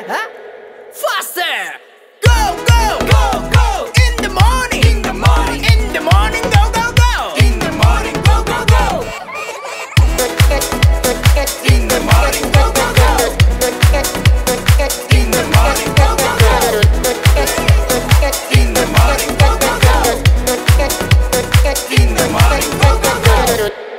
huh? Faster! Go, go, go, go! In the morning! In the morning! In the morning, go, go, go! In the morning, go, go, go! In the morning, go, go, go! In the morning, go, go, go! In the morning, go, go, go! In the morning, go, go, go!